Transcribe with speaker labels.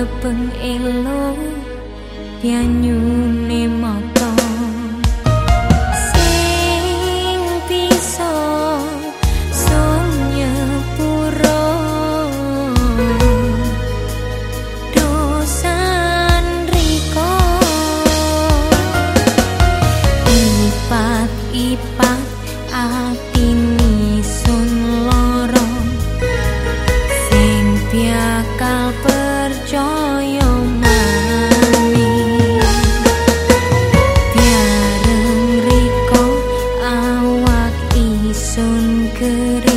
Speaker 1: webeng elo pianyune 손끝